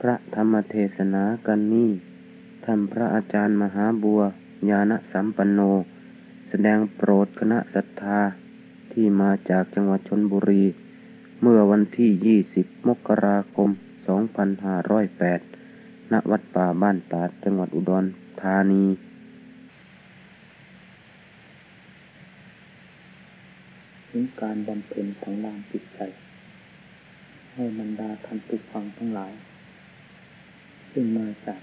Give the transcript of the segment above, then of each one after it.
พระธรรมเทศนากันนี้ท่านพระอาจารย์มหาบัว ญาณสัมปันโน แสดงโปรดคณะศรัทธาที่มาจากจังหวัดชนบุรี เมื่อวันที่ 20 มกราคม 2508 ณ วัดป่าบ้านตาดจังหวัดอุดรธานีถึงการบำเพ็ญทางด้านจิตใจ ให้บรรดาท่านผู้ฟังทั้งหลาย ซึ่งมาจาก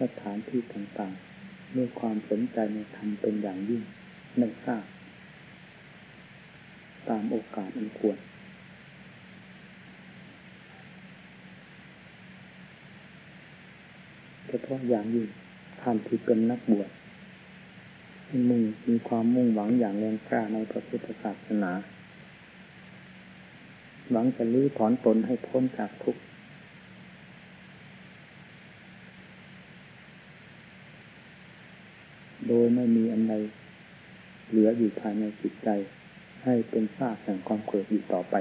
สถานที่ต่างๆด้วยความสนใจในธรรมเป็นอย่างยิ่งไม่ทราบตามโอกาสอันควรเฉพาะอย่างยิ่งท่านที่เป็นนักบวชมุ่งมีความมุ่งหวังอย่างแรงกล้าในพระพุทธศาสนา หวังจะลื้อถอนตนให้พ้นจากทุกข์ โดยไม่มีอันใดเหลืออยู่ภายในจิตใจ ให้เป็นซากแห่งความเกิดอีกต่อไป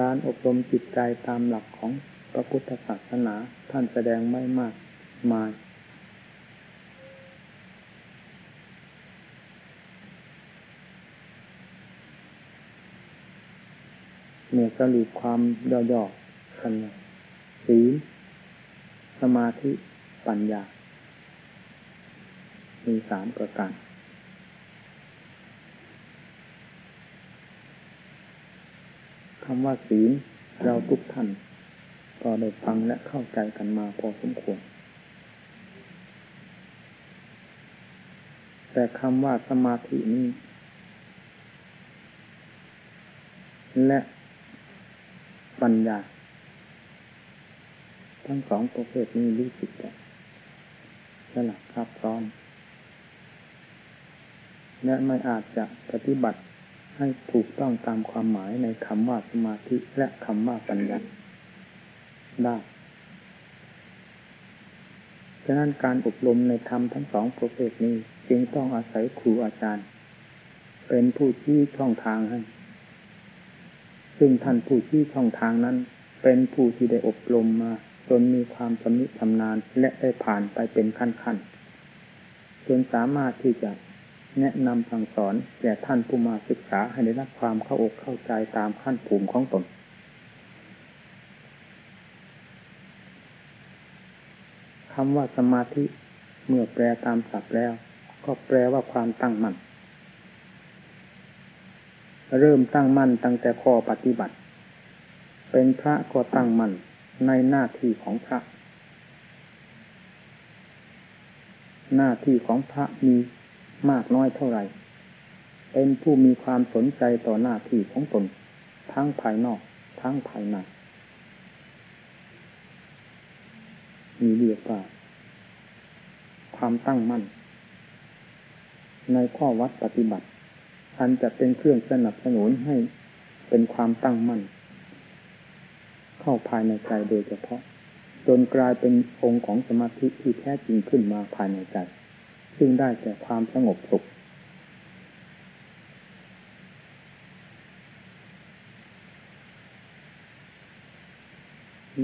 การอบรมจิตใจตามหลักของพระพุทธศาสนาท่านแสดงไม่มากมาย เมื่อสรุปความย่อๆกันศีลสมาธิปัญญา มีสามประการคำว่าศีลเราทุกท่านก็ได้ฟังและเข้าใจกันมาพอสมควร แต่คำว่าสมาธินี้และ ปัญญา ทั้งสองประเภทนี้รู้สึกแต่สลับซับซ้อนและไม่อาจจะปฏิบัติให้ถูกต้องตามความหมายในคำว่าสมาธิและคำว่าปัญญาได้ฉะนั้นการอบรมในธรรมทั้งสองประเภทนี้ จึงต้องอาศัยครูอาจารย์ เป็นผู้ชี้ช่องทางให้ ซึ่งท่านผู้ชี้ช่องทางนั้น เป็นผู้ที่ได้อบรมมา จนมีความสำนิชำนาญและได้ผ่านไปเป็นขั้นๆจนสามารถที่จะแนะนำสั่งสอนแก่ท่านผู้มาศึกษาให้ได้รับความเข้าอกเข้าใจตามขั้นภูมิของตน คำว่าสมาธิเมื่อแปลตามศัพท์แล้ว ก็แปลว่าความตั้งมั่น เริ่มตั้งมั่นตั้งแต่ข้อปฏิบัติ เป็นพระก็ตั้งมั่นในหน้าที่ของพระ หน้าที่ของพระมีมากน้อยเท่าไหร่ เป็นผู้มีความสนใจต่อหน้าที่ของตน ทั้งภายนอก ทั้งภายในมีเรียกว่าความตั้งมั่น ในข้อวัดปฏิบัติ อันจะเป็นเครื่องสนับสนุนให้เป็นความตั้งมั่น เข้าภายในใจโดยเฉพาะ จนกลายเป็นองค์ของสมาธิที่แท้จริงขึ้นมาภายในใจ ซึ่งได้แก่ความสงบสุข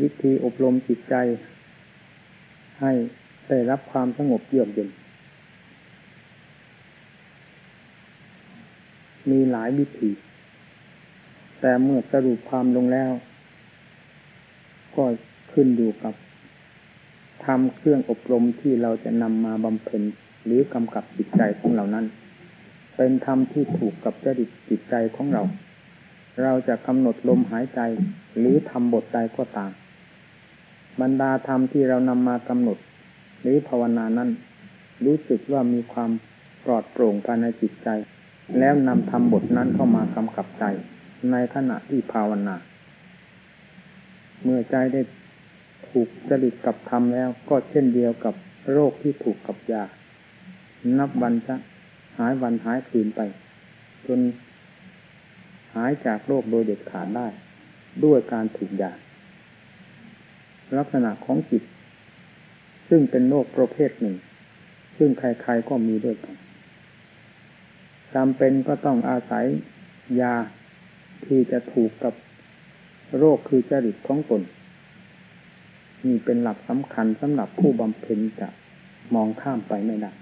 วิธีอบรมจิตใจ ให้ได้รับความสงบเยือกเย็น มีหลายวิธีแต่เมื่อสรุปความลงแล้ว ก็ขึ้นอยู่กับทำเครื่องอบรมที่เราจะนำมาบำเพ็ญหรือกำกับจิตใจของเรานั้น เป็นธรรมที่ถูกกับจริตจิตใจของเรา เราจะกำหนดลมหายใจหรือทำบทใดก็ตามบรรดาธรรมที่เรานำมากำหนด หรือภาวนานั้น รู้สึกว่ามีความปลอดโปร่งภายในจิตใจ แล้วนำทำบทนั้นเข้ามากำกับใจในขณะที่ภาวนา เมื่อใจได้ถูกจริตกับธรรมแล้วก็เช่นเดียวกับโรคที่ถูกกับยา นับวันจะหายวันหายคืนไป จนหายจากโรคโดยเด็ดขาดได้ ด้วยการถูกยา ลักษณะของจิต ซึ่งเป็นโรคประเภทหนึ่ง ซึ่งใครๆก็มีด้วยกัน จำเป็นก็ต้องอาศัยยาที่จะถูกกับโรคคือจริตของตนนี่เป็นหลักสำคัญสำหรับผู้บำเพ็ญจะมองข้ามไปไม่ได้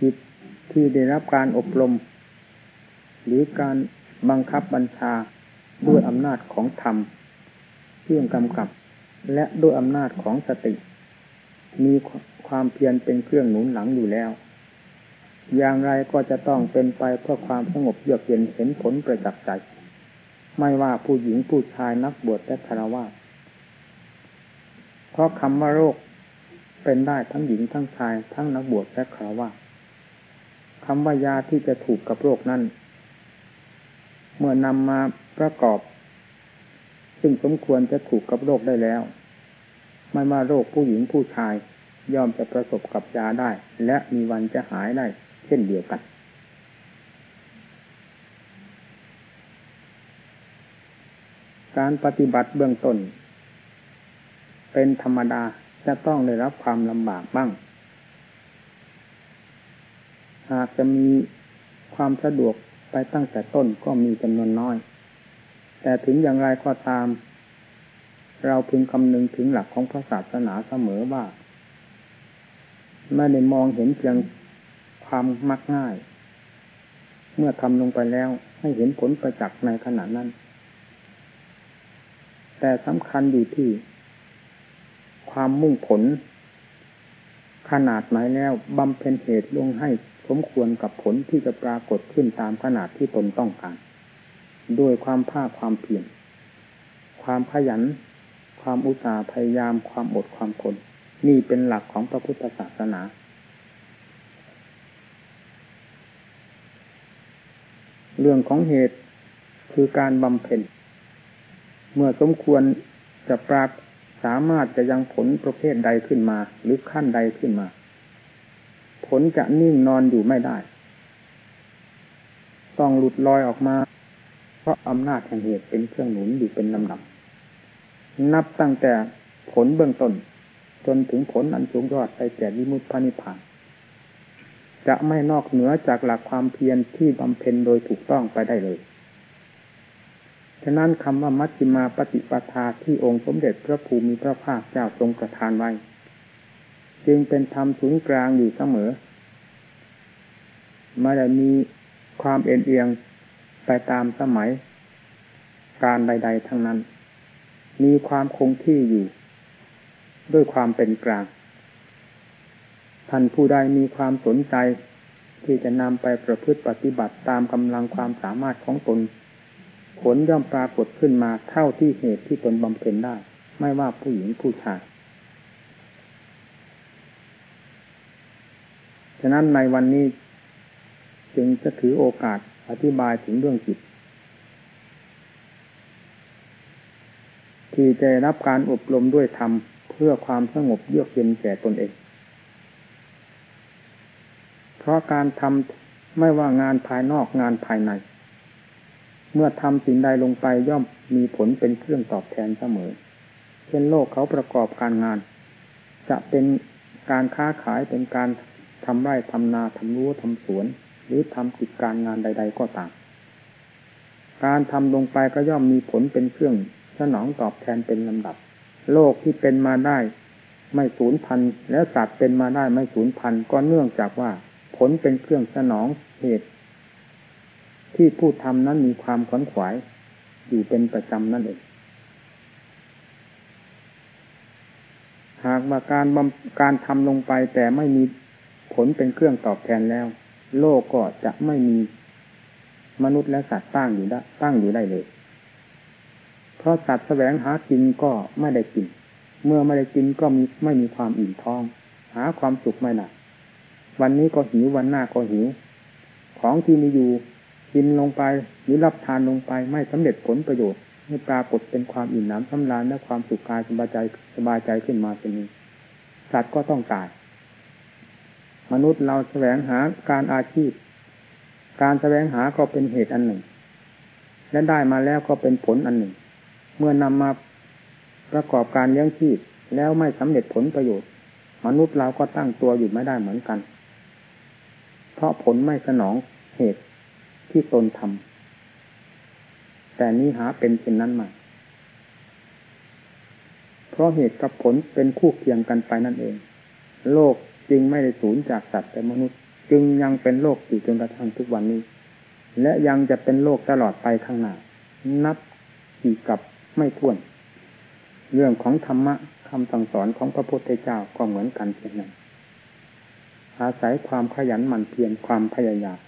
จิตที่ได้รับการอบรม หรือการบังคับบัญชาด้วยอำนาจของธรรมเครื่องกำกับ และด้วยอำนาจของสติ มีความเพียรเป็นเครื่องหนุนหลังอยู่แล้ว อย่างไรก็จะต้องเป็นไปเพื่อความสงบเยือกเย็นเห็นผลประจักษ์ใจ ไม่ว่าผู้หญิงผู้ชายนักบวชและคารวะเพราะคำว่าโรคเป็นได้ทั้งหญิงทั้งชาย ทั้งนักบวชและคารวะคำว่ายาที่จะถูกกับโรคนั้น เมื่อนำมาประกอบ ซึ่งสมควรจะถูกกับโรคได้แล้วไม่ว่าโรคผู้หญิงผู้ชายยอมจะประสบกับยาได้ และมีวันจะหายได้ เช่นเดียวกัน การปฏิบัติเบื้องต้น เป็นธรรมดาจะต้องได้รับความลำบากบ้าง หากจะมีความสะดวกไปตั้งแต่ต้นก็มีจำนวนน้อย แต่ถึงอย่างไรก็ตาม เราพึงคำนึงถึงหลักของพระศาสนาเสมอว่า ไม่ได้มองเห็นเพียง ความมักง่าย เมื่อทำลงไปแล้วให้เห็นผลประจักษ์ในขณะนั้น แต่สำคัญอยู่ที่ ความมุ่งผล ขนาดไหนแล้วบำเพ็ญเหตุลงให้สมควรกับผลที่จะปรากฏขึ้นตามขนาดที่ตนต้องการ ด้วยความภาคความเพียรความขยัน ความอุตสาห์พยายามความอดความทนนี่เป็นหลักของพระพุทธศาสนา เรื่องของเหตุคือการบำเพ็ญ เมื่อสมควรจะปรากสามารถจะยังผลประเภทใดขึ้นมา หรือขั้นใดขึ้นมา ผลจะนิ่งนอนอยู่ไม่ได้ ต้องหลุดลอยออกมา เพราะอำนาจแห่งเหตุเป็นเครื่องหนุนอยู่เป็นลำดับ นับตั้งแต่ผลเบื้องต้น จนถึงผลอันสูงยอดไปแก่วิมุตพานิพาน จะไม่นอกเหนือจากหลักความเพียรที่บำเพ็ญโดยถูกต้องไปได้เลย ฉะนั้นคำว่ามัชฌิมาปฏิปทาที่องค์สมเด็จพระภูมิพระภาคเจ้าทรงประทานไว้ จึงเป็นธรรมศูนย์กลางอยู่เสมอไม่ได้มีความเอ็นเอียงไปตามสมัย การใด ๆ ทั้งนั้น มีความคงที่อยู่ ด้วยความเป็นกลาง ท่านผู้ใดมีความสนใจ ที่จะนำไปประพฤติปฏิบัติตามกำลังความสามารถของตน ผลย่อมปรากฏขึ้นมาเท่าที่เหตุที่ตนบำเพ็ญได้ ไม่ว่าผู้หญิงผู้ชายฉะนั้นในวันนี้จึงจะถือโอกาสอธิบายถึงเรื่องจิต ที่จะรับการอบรมด้วยธรรม เพื่อความสงบเยือกเย็นแก่ตนเอง ราะการทำไม่ว่างานภายนอกงานภายใน เมื่อทำสิ่งใดลงไปย่อมมีผลเป็นเครื่องตอบแทนเสมอ เช่นโลกเขาประกอบการงาน จะเป็นการค้าขายเป็นการทำไร่ทำนาทำรั้วทำสวน หรือทำกิจการงานใด ๆ ก็ตาม การทำลงไปก็ย่อมมีผลเป็นเครื่องสนองตอบแทนเป็นลำดับ โลกที่เป็นมาได้ไม่สูญพันธุ์แล้วสัตว์เป็นมาได้ไม่สูญพันธุ์ก็เนื่องจากว่า ผลเป็นเครื่องสนองเหตุ ที่ผู้ทำนั้นมีความขวนขวาย อยู่เป็นประจำนั่นเองหากว่าการการทำลงไปแต่ไม่มีผลเป็นเครื่องตอบแทนแล้ว โลกก็จะไม่มีมนุษย์และสัตว์ตั้งอยู่ได้ตั้งอยู่ได้เลย เพราะสัตว์แสวงหากินก็ไม่ได้กิน เมื่อไม่ได้กินก็มีไม่มีความอิ่มท้อง หาความสุขไม่ได้ วันนี้ก็หิววันหน้าก็หิว ของที่มีอยู่กินลงไปหรือรับทานลงไปไม่สำเร็จผลประโยชน์ไม่ปรากฏเป็นความอิ่มน้ำสำราญและความสุขกายสบายใจสบายใจขึ้นมาเป็นนี้สัตว์ก็ต้องตาย มนุษย์เราแสวงหาการอาชีพ การแสวงหาก็เป็นเหตุอันหนึ่ง และได้มาแล้วก็เป็นผลอันหนึ่ง เมื่อนำมาประกอบการเลี้ยงชีพแล้วไม่สำเร็จผลประโยชน์ มนุษย์เราก็ตั้งตัวอยู่ไม่ได้เหมือนกัน เพราะผลไม่สนองเหตุที่ตนทำแต่นี้หาเป็นเช่นนั้นมาเพราะเหตุกับผลเป็นคู่เคียงกันไปนั่นเอง โลกจึงไม่ได้สูญจากสัตว์แต่มนุษย์ จึงยังเป็นโลกอยู่จนกระทั่งทุกวันนี้ และยังจะเป็นโลกตลอดไปข้างหน้า นับกี่กับไม่ถ้วน เรื่องของธรรมะคำสั่งสอนของพระพุทธเจ้าก็เหมือนกันเช่นนั้น อาศัยความขยันหมั่นเพียรความพยายาม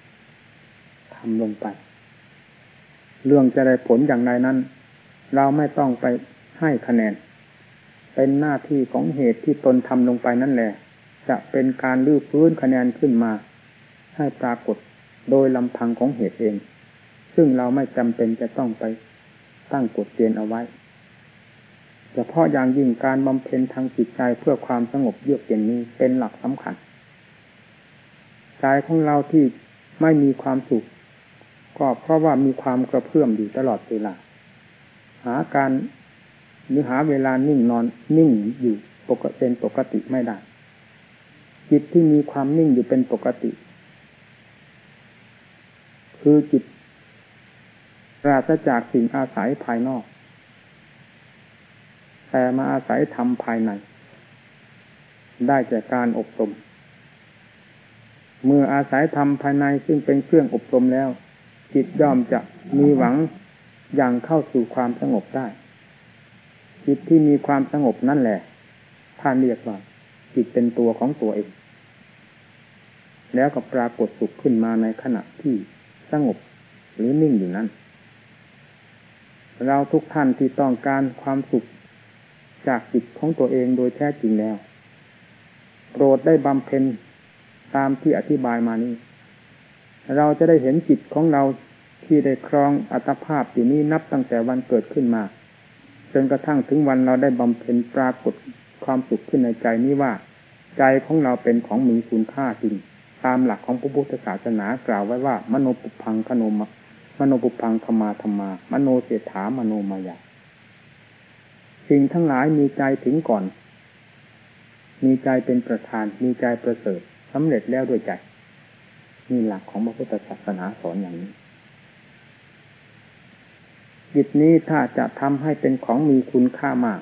ทำลงไป เรื่องจะได้ผลอย่างไรนั้น เราไม่ต้องไปให้คะแนน เป็นหน้าที่ของเหตุที่ตนทำลงไปนั่นแหละ จะเป็นการลื้อฟื้นคะแนนขึ้นมา ให้ปรากฏโดยลำพังของเหตุเอง ซึ่งเราไม่จำเป็นจะต้องไปตั้งกฎเกณฑ์เอาไว้เฉพาะอย่างยิ่งการบำเพ็ญทางจิตใจเพื่อความสงบเยือกเย็นนี้เป็นหลักสำคัญ ใจของเราที่ไม่มีความสุข ก็เพราะว่ามีความกระเพื่อมอยู่ตลอดเวลา หาการหรือหาเวลานิ่งนอนนิ่งอยู่ปกเป็นปกติไม่ได้ จิตที่มีความนิ่งอยู่เป็นปกติ คือจิตปราศจากสิ่งอาศัยภายนอก แต่มาอาศัยธรรมภายใน ได้จากการอบรม เมื่ออาศัยธรรมภายในซึ่งเป็นเครื่องอบรมแล้ว จิตย่อมจะมีหวังอย่างเข้าสู่ความสงบได้ จิตที่มีความสงบนั่นแหละท่านเรียกว่าจิตเป็นตัวของตัวเอง แล้วก็ปรากฏสุขขึ้นมาในขณะที่สงบหรือนิ่งอยู่นั้น เราทุกท่านที่ต้องการความสุขจากจิตของตัวเองโดยแท้จริงแล้ว โปรดได้บำเพ็ญ ตามที่อธิบายมานี้ เราจะได้เห็นจิตของเราที่ได้ครองอัตภาพอยู่นี้นับตั้งแต่วันเกิดขึ้นมาจนกระทั่งถึงวันเราได้บำเพ็ญปรากฏความสุขขึ้นในใจนี้ว่า ใจของเราเป็นของมีคุณค่าจริง ตามหลักของพระพุทธศาสนากล่าวไว้ว่า มโนปุพังคโนมมโนปุพังธรรมาธรรมา มโนเศรษฐามโนมายาสิ่งทั้งหลายมีใจถึงก่อน มีใจเป็นประธาน มีใจประเสริฐ สำเร็จแล้วด้วยใจนี่หลักของพระพุทธศาสนาสอนอย่างนี้จิตนี้ถ้าจะทำให้เป็นของมีคุณค่ามาก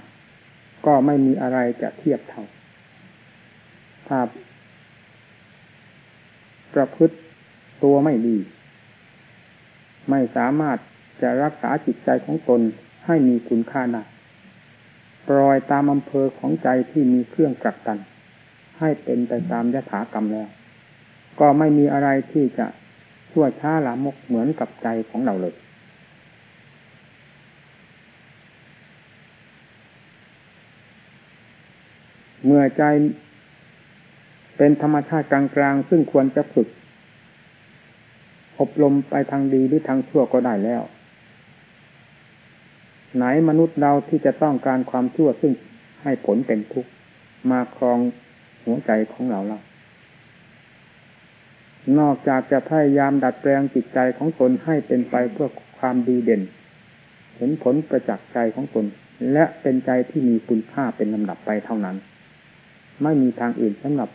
ก็ไม่มีอะไรจะเทียบเท่าถ้าประพฤติตัวไม่ดี ไม่สามารถจะรักษาจิตใจของตนให้มีคุณค่าได้ปล่อยตามอำเภอของใจที่มีเครื่องกักกัน ให้เป็นไปตามยถากรรมแล้ว ก็ไม่มีอะไรที่จะชั่วช้าลามกเหมือนกับใจของเราเลยเมื่อใจเป็นธรรมชาติกลางๆ ซึ่งควรจะฝึก อบรมไปทางดีหรือทางชั่วก็ได้แล้ว ไหนมนุษย์เราที่จะต้องการความชั่วซึ่งให้ผลเป็นทุกข์มาครอง หัวใจของเราเรานอกจากจะพยายามดัดแปลงจิตใจของตนให้เป็นไปเพื่อความดีเด่น เห็นผลประจักษ์ใจของตน และเป็นใจที่มีคุณค่าเป็นลำดับไปเท่านั้น ไม่มีทางอื่นสำหรับ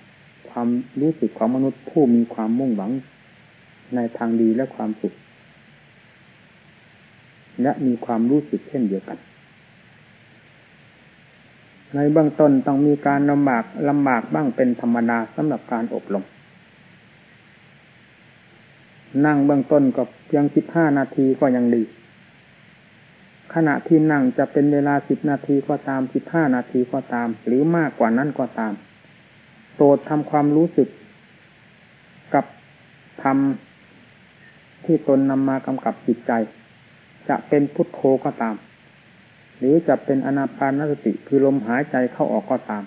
ความรู้สึกของมนุษย์ผู้มีความมุ่งหวัง ในทางดีและความสุข และมีความรู้สึกเช่นเดียวกัน ในเบื้องต้นต้องมีการลำบากลำบากบ้างเป็นธรรมดาสำหรับการอบรม นั่งเบื้องต้นก็เพียงสิบห้านาทีก็ยังดี ขณะที่นั่งจะเป็นเวลาสิบนาทีก็ตามสิบห้านาทีก็ตาม หรือมากกว่านั้นก็ตามโปรดทำความรู้สึก กับทำที่ตนนำมากำกับจิตใจ จะเป็นพุทโธก็ตาม หรือจะเป็นอนาปานสติคือลมหายใจเข้าออกก็ตาม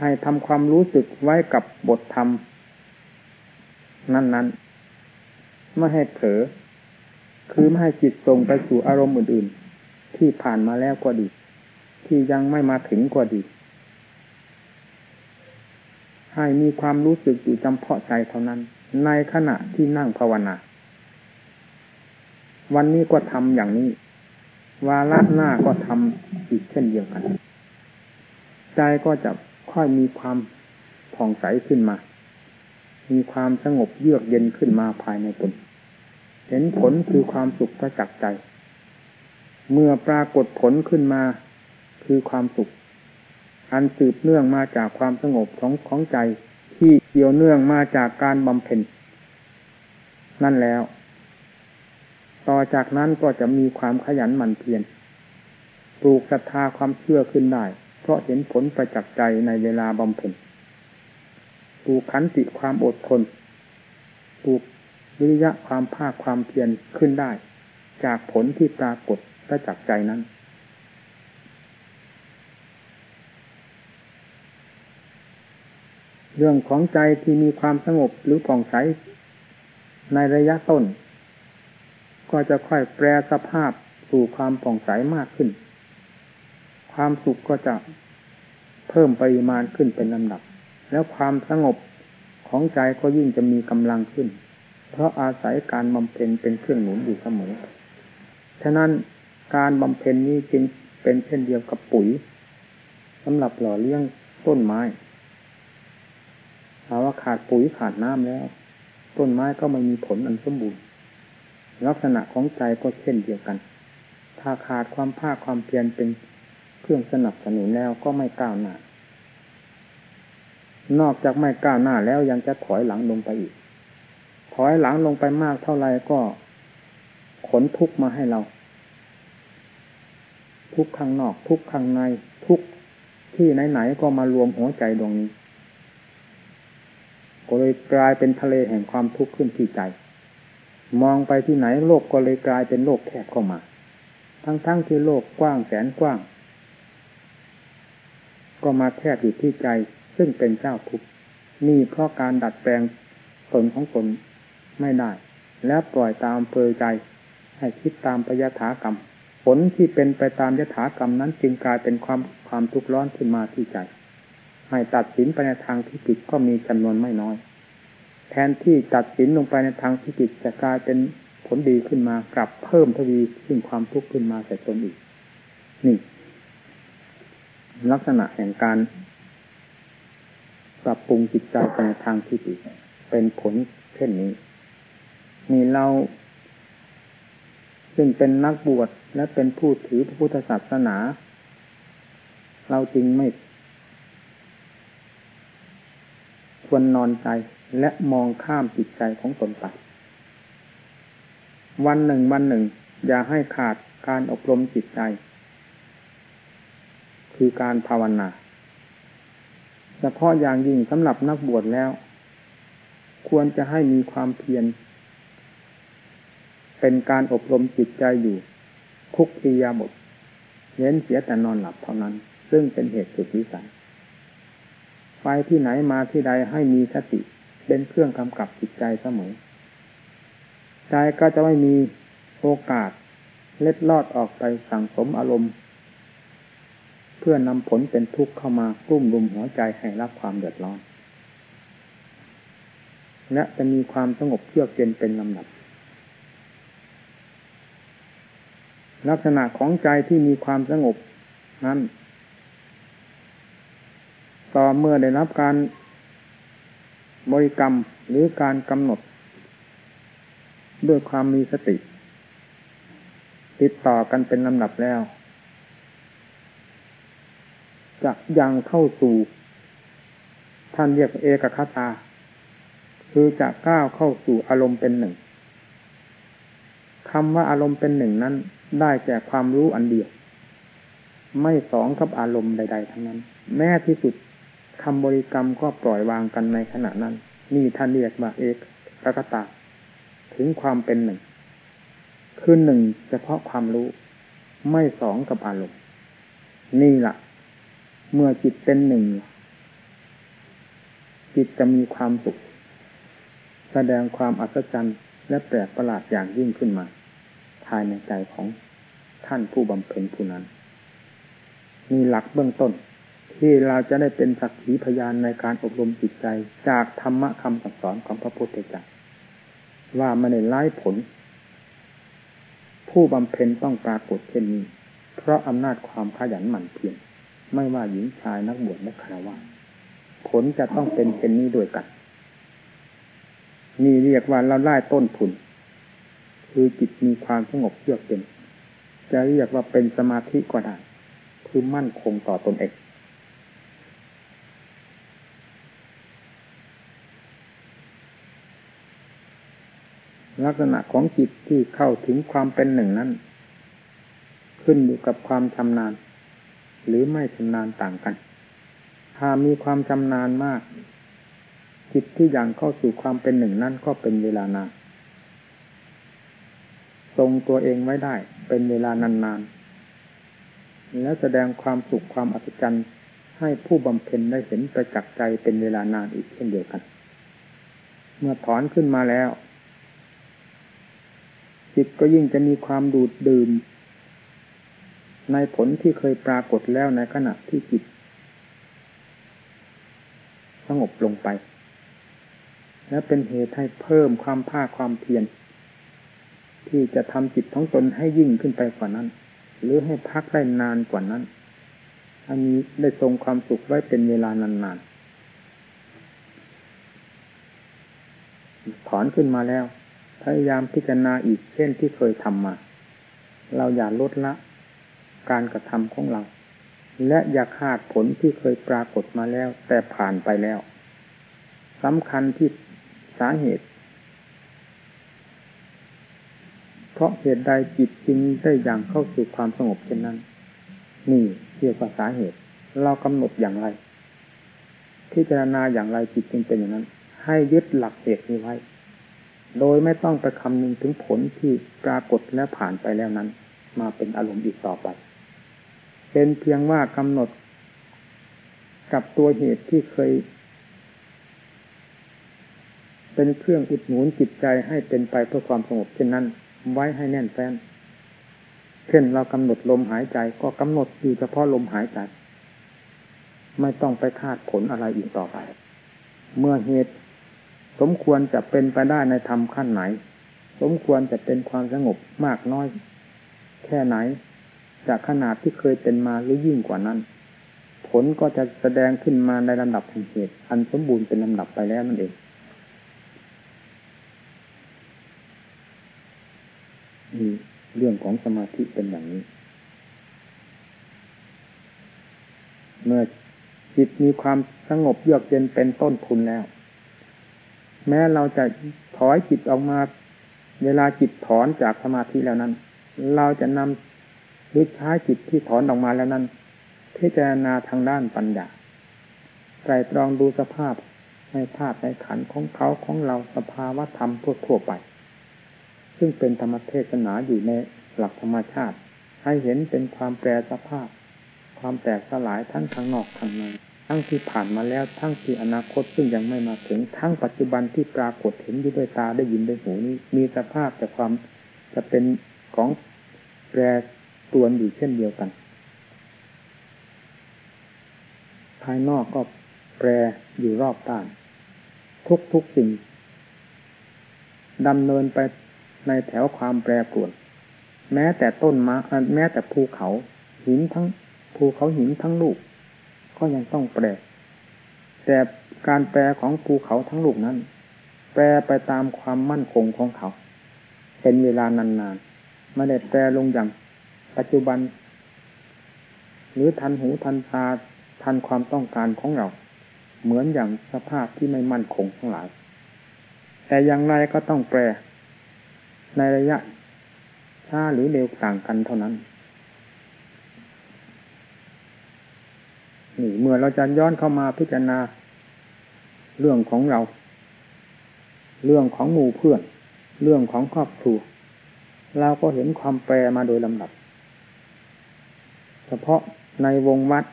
ให้ทำความรู้สึกไว้กับบทธรรม นั้นๆ ไม่ให้เผลอคือไม่ให้จิตส่งไปสู่อารมณ์อื่นๆ ที่ผ่านมาแล้วก็ดี ที่ยังไม่มาถึงก็ดี ให้มีความรู้สึกอยู่จำเพาะใจเท่านั้น ในขณะที่นั่งภาวนา วันนี้ก็ทำอย่างนี้ วาระหน้าก็ทอีกเช่นเดียวกัน ใจก็จะค่อยมีความผ่องใสขึ้นมา มีความสงบเยือกเย็นขึ้นมาภายในตน เห็นผลคือความสุขประจักษ์ใจ เมื่อปรากฏผลขึ้นมาคือความสุข อันสืบเนื่องมาจากความสงบของของใจที่เกี่ยวเนื่องมาจากการบำเพ็ญนั่นแล้ว ต่อจากนั้นก็จะมีความขยันหมั่นเพียรปลูกศรัทธาความเชื่อขึ้นได้ เพราะเห็นผลประจักษ์ใจในเวลาบำเพ็ญปลูกขันติความอดทนปลูกวิริยะความภาคความเพียรขึ้นได้ จากผลที่ปรากฏประจักษ์ใจนั้นเรื่องของใจที่มีความสงบหรือผ่องใสในระยะต้น ก็จะค่อยแปรสภาพสู่ความผ่องใสมากขึ้น ความสุขก็จะเพิ่มปริมาณขึ้นเป็นลำดับ แล้วความสงบของใจก็ยิ่งจะมีกำลังขึ้น เพราะอาศัยการบำเพ็ญเป็นเครื่องหนุนอยู่เสมอ ฉะนั้นการบำเพ็ญนี้จึงเป็นเช่นเดียวกับปุ๋ยสำหรับหล่อเลี้ยงต้นไม้ถ้าว่าขาดปุ๋ยขาดน้ำแล้ว ต้นไม้ก็ไม่มีผลอันสมบูรณ์ ลักษณะของใจก็เช่นเดียวกัน ถ้าขาดความภาคความเพียรเป็นเครื่องสนับสนุนแล้วก็ไม่ก้าวหน้า นอกจากไม่ก้าวหน้าแล้วยังจะถอยหลังลงไปอีก ถอยหลังลงไปมากเท่าไรก็ขนทุกมาให้เรา ทุกข้างนอก ทุกข้างใน ทุกที่ไหนๆก็มารวมหัวใจดวงนี้ก็เลยกลายเป็นทะเลแห่งความทุกข์ขึ้นที่ใจ มองไปที่ไหนโลกก็เลยกลายเป็นโลกแคบเข้ามา ทั้งๆทที่โลกกว้างแสนกว้าง ก็มาแคบอยู่ที่ใจซึ่งเป็นเจ้าทุกข์นี่เพราะการดัดแปลงตนของตนไม่ได้ และปล่อยตามเพลใจ ให้คิดตามปยถากรรม ผลที่เป็นไปตามยถากรรมนั้นจึงกลายเป็นความความทุกข์ร้อนขึ้นมาที่ใจ ให้ตัดสินไปในทางที่ผิดก็มีจำนวนไม่น้อย แทนที่ตัดสินลงไปในทางที่ผิดจะกลายเป็นผลดีขึ้นมากลับเพิ่มทวีขึ้นความทุกข์ขึ้นมาใส่ตนอีก นี่ ลักษณะแห่งการปรับปรุงจิตใจไปในทางที่ผิดเป็นผลเช่นนี้ นี่เรา ซึ่งเป็นนักบวชและเป็นผู้ถือพระพุทธศาสนา เราจรึงไม่ควรนอนใจ และมองข้ามจิตใจของตนไป วันหนึ่งวันหนึ่ง อย่าให้ขาดการอบรมจิตใจ คือการภาวนาเฉพาะอย่างยิ่งสำหรับนักบวชแล้ว ควรจะให้มีความเพียรเป็นการอบรมจิตใจอยู่ ทุกอิยาบทเน้นเสียแต่นอนหลับเท่านั้น ซึ่งเป็นเหตุสุดวิสัยไปที่ไหนมาที่ใดให้มีสติ เป็นเครื่องกำกับจิตใจเสมอ ใจก็จะไม่มีโอกาสเล็ดลอดออกไปสั่งสมอารมณ์ เพื่อนำผลเป็นทุกข์เข้ามากลุ่มรุมหัวใจให้รับความเดือดร้อน และจะมีความสงบเยือกเย็นเป็นลำดับ ลักษณะของใจที่มีความสงบนั้น ต่อเมื่อได้รับการ บริกรรมหรือการกำหนด ด้วยความมีสติ ติดต่อกันเป็นลำดับแล้ว จะยังเข้าสู่ ท่านเรียกเอกคตา คือจะก้าวเข้าสู่อารมณ์เป็นหนึ่งคำว่าอารมณ์เป็นหนึ่งนั้นได้แก่ความรู้อันเดียว ไม่สองกับอารมณ์ใด ๆ ทั้งนั้น แม้ที่สุด คำบริกรรมก็ปล่อยวางกันในขณะนั้น นี่ท่านเรียกว่าเอกรักตาถึงความเป็นหนึ่ง คือหนึ่งเฉพาะความรู้ ไม่สองกับอารมณ์ นี่ละ่ะ เมื่อจิตเป็นหนึ่ง จิตจะมีความสุข แสดงความอัศจรรย์และแปลกประหลาดอย่างยิ่งขึ้นมา ภายในใจของท่านผู้บำเพ็ญผู้นั้น มีหลักเบื้องต้น ที่เราจะได้เป็นสักขีพยานในการอบรมจิตใจ จากธรรมะคำสั่งสอนของพระพุทธเจ้าว่ามันได้ไล่ผล ผู้บำเพ็ญต้องปรากฏเช่นนี้ เพราะอำนาจความขยันหมั่นเพียรไม่ว่าหญิงชายนักบวชและคารวะผลจะต้องเป็นเป็นนี้ด้วยกัน นี่เรียกว่าเราได้ต้นทุน คือจิตมีความสงบเยือกเย็นจะเรียกว่าเป็นสมาธิก็ได้ คือมั่นคงต่อตนเอง ลักษณะของจิตที่เข้าถึงความเป็นหนึ่งนั้น ขึ้นอยู่กับความชำนาญ หรือไม่ชำนาญต่างกัน ถ้ามีความชำนาญมาก จิตที่อย่างเข้าสู่ความเป็นหนึ่งนั้นก็เป็นเวลานานทรงตัวเองไว้ได้เป็นเวลานานๆ แล้วแสดงความสุขความอัศจรรย์ให้ผู้บำเพ็ญได้เห็นประจักษ์ใจเป็นเวลานานอีกเช่นเดียวกัน เมื่อถอนขึ้นมาแล้ว จิตก็ยิ่งจะมีความดูดดื่ม ในผลที่เคยปรากฏแล้วในขณะที่จิต สงบลงไป และเป็นเหตุให้เพิ่มความภาคความเพียรที่จะทำจิตของตนให้ยิ่งขึ้นไปกว่านั้น หรือให้พักได้นานกว่านั้น อันนี้ได้ทรงความสุขไว้เป็นเวลานานๆถอนขึ้นมาแล้ว พยายามพิจารณาอีกเช่นที่เคยทำมา เราอย่าลดละ การกระทำของเรา และอย่าคาดผลที่เคยปรากฏมาแล้ว แต่ผ่านไปแล้วสำคัญที่สาเหตุ เพราะเหตุใดจิตจึงได้อย่างเข้าสู่ความสงบเช่นนั้น นี่เรียกว่าสาเหตุ เรากำหนดอย่างไรพิจารณาอย่างไรจิตจึงเป็นอย่างนั้น ให้ยึดหลักเหตุนี้ไว้ โดยไม่ต้องไปคำนึงถึงผลที่ปรากฏและผ่านไปแล้วนั้น มาเป็นอารมณ์อีกต่อไป เป็นเพียงว่ากำหนด กับตัวเหตุที่เคย เป็นเครื่องอุดหนุนจิตใจให้เป็นไปเพื่อความสงบเช่นนั้น ไว้ให้แน่นแฟ้นเช่นเรากำหนดลมหายใจก็กำหนดอยู่เฉพาะลมหายใจ ไม่ต้องไปคาดผลอะไรอีกต่อไป เมื่อเหตุ สมควรจะเป็นไปได้ในธรรมขั้นไหน สมควรจะเป็นความสงบมากน้อย แค่ไหน จากขนาดที่เคยเป็นมาหรือยิ่งกว่านั้น ผลก็จะแสดงขึ้นมาในลำดับแห่งเหตุ อันสมบูรณ์เป็นลำดับไปแล้วนั่นเองนี่เรื่องของสมาธิเป็นอย่างนี้ เมื่อจิตมีความสงบเยือกเย็นเป็นต้นทุนแล้ว แม้เราจะถอยจิตออกมา เวลาจิตถอนจากสมาธิแล้วนั้น เราจะนำหรือใช้จิตที่ถอนออกมาแล้วนั้นพิจารณาทางด้านปัญญาไตรตรองดูสภาพในธาตุในขันของเขาของเราสภาวะธรรมทั่วไป ซึ่งเป็นธรรมเทศนาอยู่ในหลักธรรมชาติ ให้เห็นเป็นความแปรสภาพ ความแตกสลายทั้งทางนอกทางใน ทั้งที่ผ่านมาแล้วทั้งที่อนาคตซึ่งยังไม่มาถึงทั้งปัจจุบันที่ปรากฏเห็นอยู่ด้วยตาได้ยินด้วยหูนี้ มีสภาพแต่ความจะเป็นของแปรตัวอยู่เช่นเดียวกัน ภายนอกก็แปรอยู่รอบต้าน ทุกทุกสิ่งดำเนินไปในแถวความแปรปรวน แม้แต่ต้นไม้แม้แต่ภูเขาหินทั้งภูเขาหินทั้งลูก ก็ยังต้องแปรแต่การแปรของภูเขาทั้งลูกนั้น แปรไปตามความมั่นคงของเขา เป็นเวลานานๆไม่ได้แปรลงอย่างปัจจุบัน หรือทันหูทันตาทันความต้องการของเรา เหมือนอย่างสภาพที่ไม่มั่นคงทั้งหลาย แต่อย่างไรก็ต้องแปรในระยะช้าหรือเร็วต่างกันเท่านั้น นี่เมื่อเราจะย้อนเข้ามาพิจารณา เรื่องของเรา เรื่องของหมู่เพื่อน เรื่องของครอบครัวเราก็เห็นความแปรมาโดยลำดับ เฉพาะในวงวัด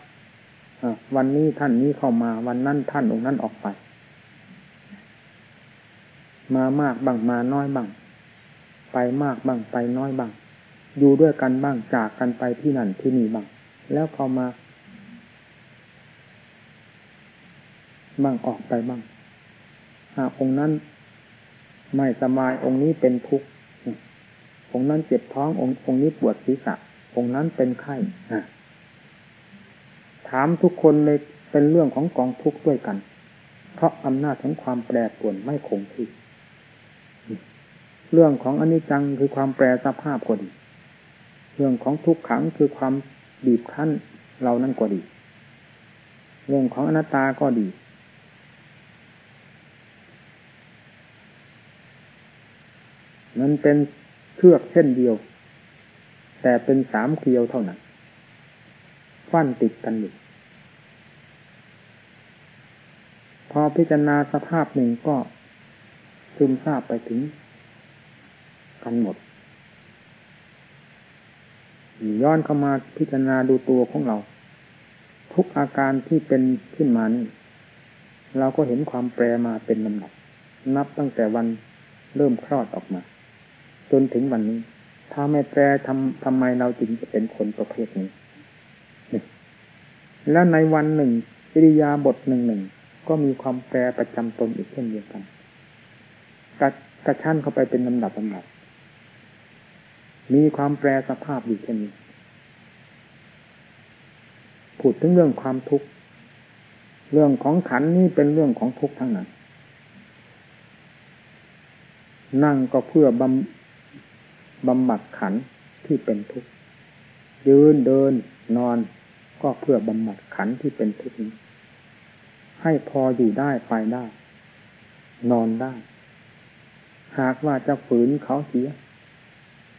วันนี้ท่านนี้เข้ามาวันนั้นท่านองค์นั้นออกไป มามากบ้างมาน้อยบ้างไปมากบ้างไปน้อยบ้างอยู่ด้วยกันบ้างจากกันไปที่นั่นที่นี่บ้างแล้วเข้ามา บ้างออกไปบ้าง หากองค์นั้น ไม่สบายองค์นี้เป็นทุกข์องค์นั้นเจ็บท้ององค์องค์นี้ปวดศีรษะ องค์นั้นเป็นไข้ถามทุกคนเลยเป็นเรื่องของกองทุกข์ด้วยกัน เพราะอำนาจของความแปรปรวนไม่คงที่เรื่องของอนิจจังคือความแปรสภาพก็ดี เรื่องของทุกขังคือความบีบคั้นเรานั่นก็ดี เรื่องของอนัตตาก็ดี มันเป็นเชือกเส้นเดียว แต่เป็นสามเกลียวเท่านั้นฟันติดกันอยู่พอพิจารณาสภาพหนึ่งก็ซึมซาบไปถึงกันหมดย้อนเข้ามาพิจารณาดูตัวของเรา ทุกอาการที่เป็นขึ้นมานี่เราก็เห็นความแปรมาเป็นลำดับนับตั้งแต่วันเริ่มคลอดออกมา จนถึงวันนี้ ถ้าไม่แปรทำทำไมเราจึงจะเป็นคนประเภทนี้ แล้วในวันหนึ่งอิริยาบถหนึ่งหนึ่งก็มีความแปรประจำตนอีกเช่นเดียวกันกระกระชั้นเข้าไปเป็นลำดับลำดับ มีความแปรสภาพอยู่เช่นนี้พูดถึงเรื่องความทุกข์เรื่องของขันนี่เป็นเรื่องของทุกข์ทั้งนั้น นั่งก็เพื่อบำ บำบัดขันที่เป็นทุกข์ยืนเดินนอนก็เพื่อบำบัดขันที่เป็นทุกข์ให้พออยู่ได้ไปได้ นอนได้ หากว่าจะฝืนเขาเสีย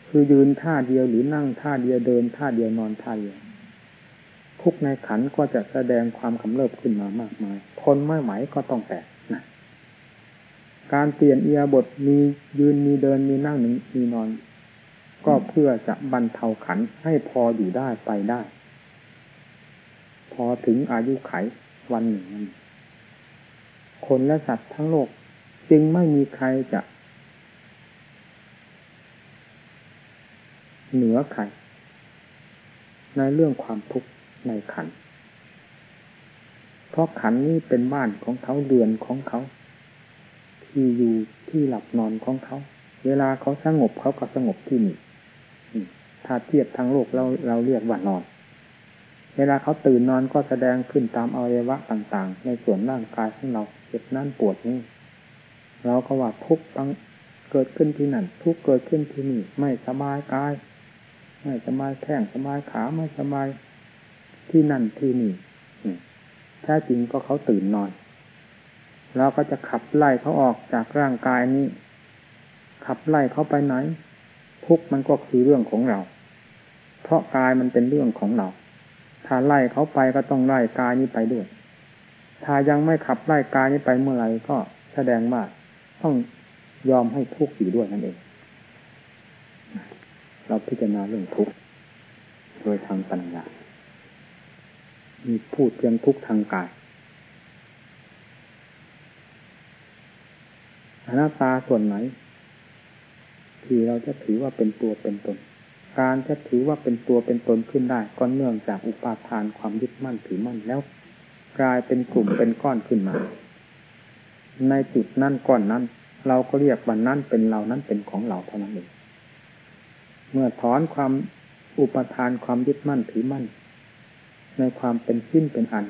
คือยืนท่าเดียวหรือนั่งท่าเดียวเดินท่าเดียวนอนท่าเดียวทุกในขันก็จะแสดงความกำเริบขึ้นมามากมายทนไม่ไหวก็ต้องแตกนะการเปลี่ยนเอียบทมียืนมีเดินมีนั่งมีนอน ก็เพื่อจะบรรเทาขันให้พออยู่ได้ไปได้ พอถึงอายุไขวันหนึ่ง คนและสัตว์ทั้งโลก จึงไม่มีใครจะ เหนือใครในเรื่องความทุกข์ในขัน เพราะขันนี้เป็นบ้านของเขาเดือนของเขา ที่อยู่ที่หลับนอนของเขา เวลาเขาสงบเขาก็สงบที่นี่ ถ้าเทียบทางโลกเราเราเรียกว่านอน เวลาเขาตื่นนอนก็แสดงขึ้นตามอวัยวะต่างๆ ในส่วนร่างกายของเราเจ็บนั่นปวดนี่เราก็ว่าทุกข์เกิดขึ้นที่นั่น ทุกข์เกิดขึ้นที่นี่ไม่สบายกาย ไม่สบายแข้งสบายขาไม่สบายที่นั่นที่นี่แท้จริงก็เขาตื่นนอนเราก็จะขับไล่เขาออกจากร่างกายนี้ ขับไล่เขาไปไหน ทุกมันก็คือเรื่องของเรา เพราะกายมันเป็นเรื่องของเรา ถ้าไล่เขาไปก็ต้องไล่กายนี้ไปด้วย ถ้ายังไม่ขับไล่กายนี้ไปเมื่อไหร่ก็แสดงว่าต้องยอมให้ทุกข์อยู่ด้วยนั่นเอง เราพิจารณาเรื่องทุกข์โดยทางปัญญา มีพูดเพียงทุกข์ทางกายอนัตตาส่วนไหน ที่เราจะถือว่าเป็นตัวเป็นตน การจะถือว่าเป็นตัวเป็นตนขึ้นได้ก็เนื่องจากอุปาทานความยึดมั่นถือมั่นแล้ว กลายเป็นกลุ่มเป็นก้อนขึ้นมา ในจุดนั่นก้อนนั้น เราก็เรียกว่านั่นเป็นเรานั้นเป็นของเราเท่านั้นเองเมื่อถอนความอุปทานความยึดมั่นถือมั่น ในความเป็นสิ้นเป็นอัน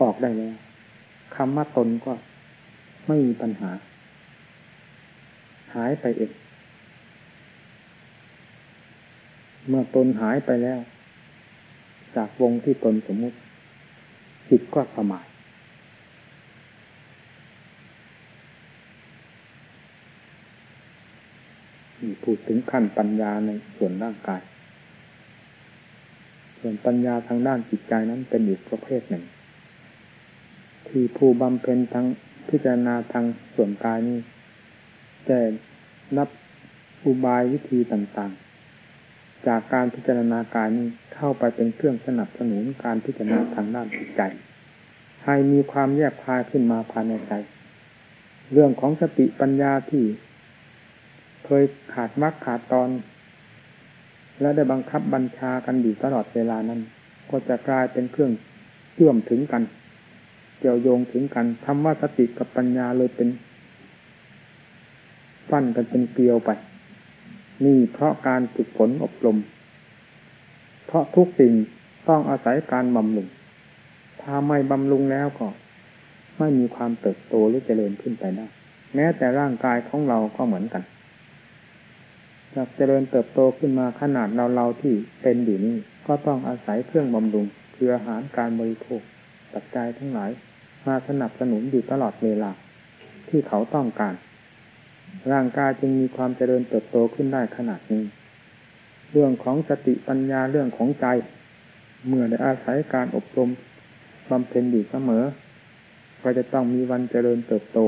ออกได้แล้วคำว่าตนก็ไม่มีปัญหา หายไปเอง เมื่อตนหายไปแล้ว จากวงที่ตนสมมุติ จิตก็สมาพูดถึงขั้นปัญญาในส่วนร่างกาย ส่วนปัญญาทางด้านจิตใจนั้นเป็นอีกประเภทหนึ่ง ที่ผู้บำเพ็ญทางพิจารณาทางส่วนกายนี้แต่นับอุบายวิธีต่างๆ จากการพิจารณากายนี้เข้าไปเป็นเครื่องสนับสนุนการพิจารณาทางด้านจิตใจ ให้มีความแยบคายขึ้นมาภายในใจ เรื่องของสติปัญญาที่ เคยขาดมักขาดตอน และได้บังคับบัญชากันอยู่ตลอดเวลานั้น ก็จะกลายเป็นเครื่องเชื่อมถึงกัน เกี่ยวโยงถึงกันทำว่าสติกับปัญญาเลยเป็น ฟันกันเป็นเกลียวไป นี่เพราะการฝึกฝนอบรม เพราะทุกสิ่งต้องอาศัยการบำรุง ถ้าไม่บำรุงแล้วก็ ไม่มีความเติบโตหรือเจริญขึ้นไปได้ แม้แต่ร่างกายของเราก็เหมือนกันจะเจริญเติบโตขึ้นมาขนาดเราเราที่เป็นอยู่นี้ก็ต้องอาศัยเครื่องบำรุงคืออาหารการบริโภคปัจจัยทั้งหลาย มาสนับสนุนอยู่ตลอดเวลาที่เขาต้องการ ร่างกายจึงมีความเจริญเติบโตขึ้นได้ขนาดนี้ เรื่องของสติปัญญาเรื่องของใจ เมื่อได้อาศัยการอบรมบำเพ็ญอยู่เสมอ ก็จะต้องมีวันเจริญเติบโต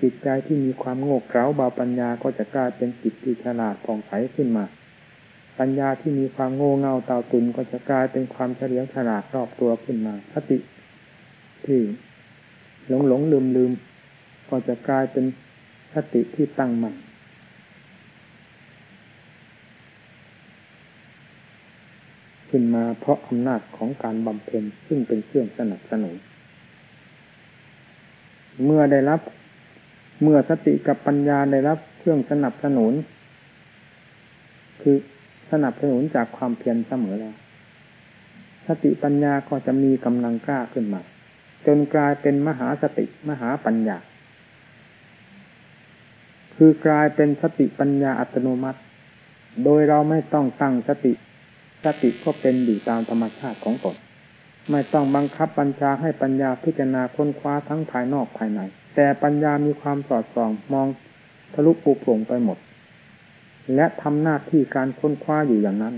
จิตใจที่มีความโง่เขลาเบาปัญญาก็จะกลายเป็นจิตที่ฉลาดผ่องใสขึ้นมา ปัญญาที่มีความโง่เง่าเตาตุนก็จะกลายเป็นความเฉลียวฉลาดรอบตัวขึ้นมาสติที่หลงหลงลืมลืมก็จะกลายเป็น สติที่ตั้งมั่นขึ้นมาเพราะอำนาจของการบำเพ็ญซึ่งเป็นเครื่องสนับสนุน เมื่อได้รับ เมื่อสติกับปัญญาได้รับเครื่องสนับสนุน คือสนับสนุนจากความเพียรเสมอแล้ว สติปัญญาก็จะมีกำลังกล้าขึ้นมา จนกลายเป็นมหาสติมหาปัญญา คือกลายเป็นสติปัญญาอัตโนมัติ โดยเราไม่ต้องตั้งสติ สติก็เป็นอยู่ตามธรรมชาติของตนไม่ต้องบังคับปัญญาให้ปัญญาพิจารณาค้นคว้าทั้งภายนอกภายใน แต่ปัญญามีความสอดส่องมองทะลุปูโปร่งไปหมด และทำหน้าที่การค้นคว้าอยู่อย่างนั้น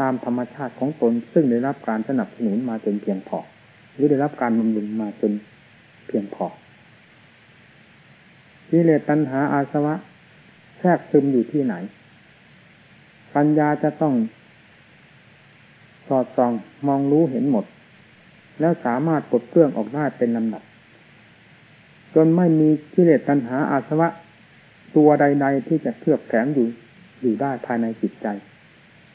ตามธรรมชาติของตนซึ่งได้รับการสนับสนุนมาจนเพียงพอ หรือได้รับการบำรุงมาจนเพียงพอ กิเลสตัณหาอาสวะ แทรกซึมอยู่ที่ไหน ปัญญาจะต้อง สอดส่องมองรู้เห็นหมด แล้วสามารถปลดเครื่องออกได้เป็นลำดับ จนไม่มีกิเลสตัณหาอาสวะ ตัวใด ๆ ที่จะเคลือบแฝงอยู่อยู่ได้ภายในจิตใจ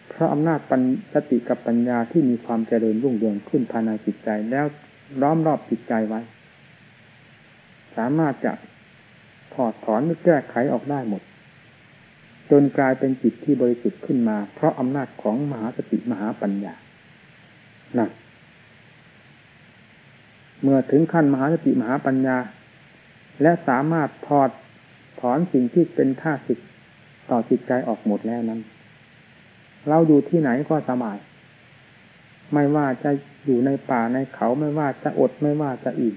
เพราะอำนาจปัญสติกับปัญญาที่มีความเจริญรุ่งเรืองขึ้นภายในจิตใจแล้วล้อมรอบจิตใจไว้ สามารถจะ ถอดถอนหรือแก้ไขออกได้หมด จนกลายเป็นจิตที่บริสุทธิ์ขึ้นมา เพราะอำนาจของมหาสติมหาปัญญานะเมื่อถึงขั้นมหาสติมหาปัญญา และสามารถถอดถอนสิ่งที่เป็นท่าสิทต่อจิตใจออกหมดแล้วนั้น เราอยู่ที่ไหนก็สบาย ไม่ว่าจะอยู่ในป่าในเขาไม่ว่าจะอดไม่ว่าจะอิ่ม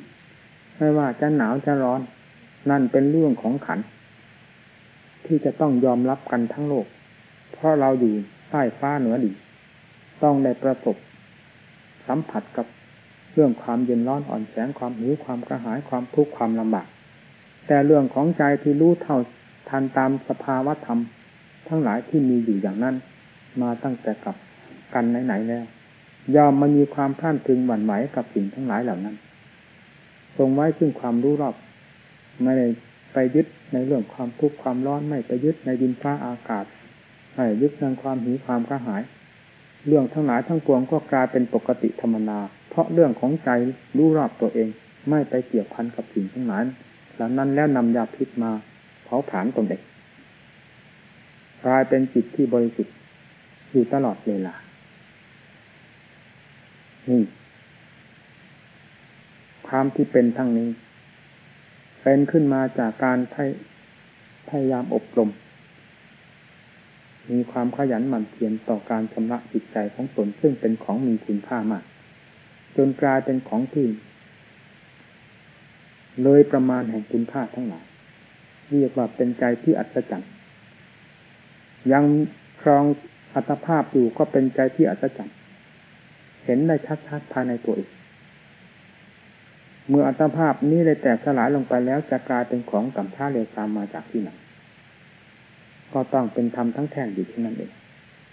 ไม่ว่าจะหนาวจะร้อน นั่นเป็นเรื่องของขัน ที่จะต้องยอมรับกันทั้งโลก เพราะเราอยู่ใต้ฟ้าเหนือดินต้องได้ประสบ สัมผัสกับเรื่องความเย็นร้อนอ่อนแสงความหิวความกระหายความทุกข์ความลำบาก แต่เรื่องของใจที่รู้เท่าทันตามสภาวะธรรม ทั้งหลายที่มีอยู่อย่างนั้น มาตั้งแต่กับกันไหนๆแล้วยอมมันมีความท่านพึงหวั่นไหวกับสิ่งทั้งหลายเหล่านั้น ทรงไว้ซึ่งความรู้รอบ ไม่ได้ไปยึดในเรื่องความทุกข์ความร้อนไม่ไปยึดในดินฟ้าอากาศไม่ยึดในความหิวความกระหาย เรื่องทั้งหลายทั้งปวงก็กลายเป็นปกติธรรมนา เพราะเรื่องของใจรู้รอบตัวเอง ไม่ไปเกี่ยวพันกับสิ่งทั้งหลายหลังนั้นแล้วนำยาพิษมาเผาผลาญตนเองกลายเป็นจิตที่บริสุทธิ์อยู่ตลอดเวลานี่ความที่เป็นทั้งนี้ เป็นขึ้นมาจากการพยายามอบรม มีความขยันหมั่นเพียรต่อการชำระจิตใจของตนซึ่งเป็นของมีคุณค่ามาก จนกลายเป็นของที่เลยประมาณแห่งคุณค่าทั้งหลายเรียกว่าเป็นใจที่อัศจรรย์ยังครองอัตภาพอยู่ก็เป็นใจที่อัศจรรย์เห็นได้ชัดๆภายในตัวเอง เมื่ออัตภาพนี้ได้แตกสลายลงไปแล้วจะกลายเป็นของต่ำช้าเร็วตามมาจากที่ไหนก็ต้องเป็นธรรมทั้งแท่งอยู่ที่นั่นเอง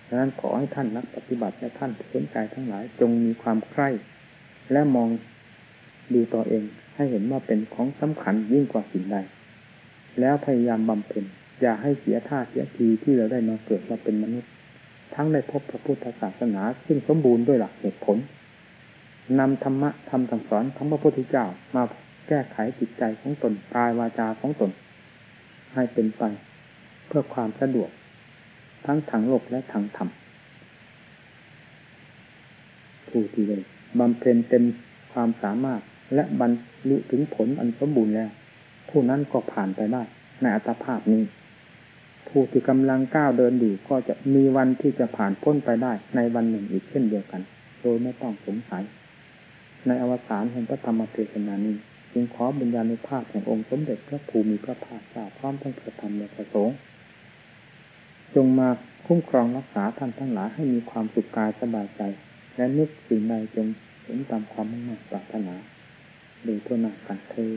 ดังนั้นขอให้ท่านนักปฏิบัติและท่านสนใจทั้งหลายจงมีความใคร่และมองดูตัวเองให้เห็นว่าเป็นของสำคัญยิ่งกว่าสิ่งใด แล้วพยายามบำเพ็ญอย่าให้เสียท่าเสียทีที่เราได้มาเกิดมาเป็นมนุษย์ ทั้งในพบพระพุทธศาสนาซึ่งสมบูรณ์ด้วยหลักเหตุผล นำธรรมะธรรมสั่งสอนของพระพุทธเจ้ามาแก้ไขจิตใจของตนกายวาจาของตน ให้เป็นไปเพื่อความสะดวก ทั้งทางโลกและทางธรรมผู้ที่ได้บำเพ็ญเต็มความสามารถและบรรลุถึงผลอันสมบูรณ์แล้ว ผู้นั้นก็ผ่านไปได้ในอัตภาพนี้ ผู้ที่กำลังก้าวเดินอยู่ก็จะมีวันที่จะผ่านพ้นไปได้ในวันหนึ่งอีกเช่นเดียวกัน โดยไม่ต้องสงสัย ในอวสานแห่งพระธรรมเทศนานี้จึงขอบุญญาณภาพแห่งองค์สมเด็จพระภูมิพระภาคเจ้าพร้อมทั้งพระธรรมและพระสงฆ์จงมาคุ้มครองรักษาท่านทั้งหลายให้มีความสุขกายสบายใจ และนึกสิ่งใดจงเห็นตามความมุ่งมั่นปรารถนาโดยทั่วหน้ากันเทอ